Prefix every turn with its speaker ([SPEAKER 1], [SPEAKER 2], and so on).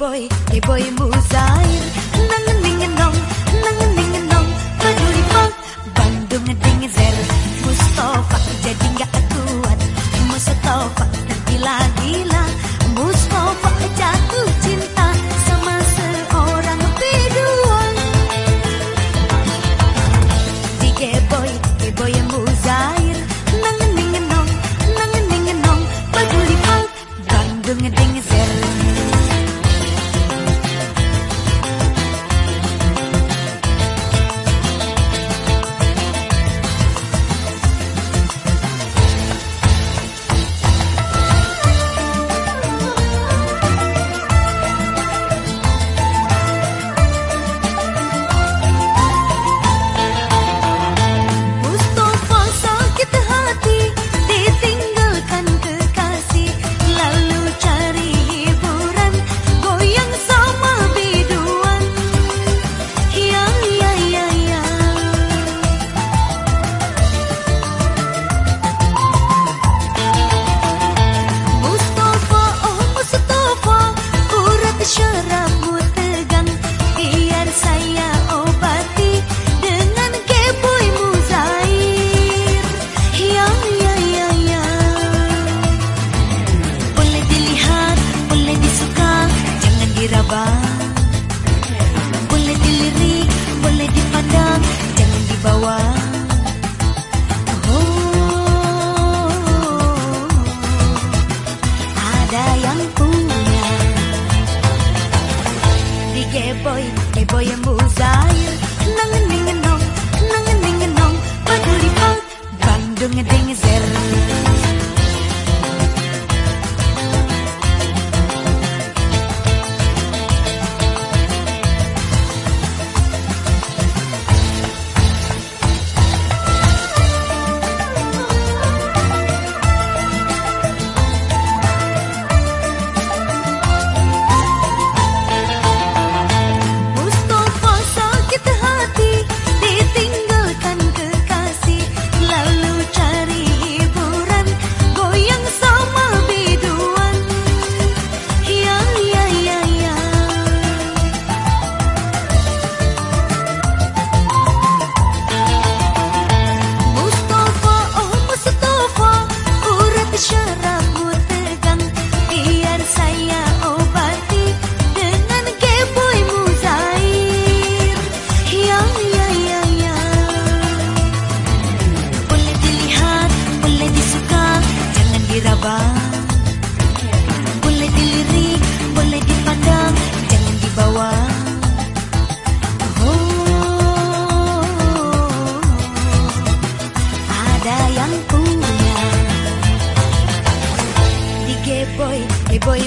[SPEAKER 1] boy, hey boy mu zair. Nang ning nong, nang ning nong. diraba. Boleh dilirik, boleh dipandang Jangan dibawa. Oh, Ada yang punya. Di geboy, boy yang buzair Nangan ningenong, nangan ningenong Baduli bang, Bandung dungedengezer Bang Boy, Boleh dilirik, boleh dipandang Jangan dibawa. Oh, Ada yang punya. Di Geboy, Geboy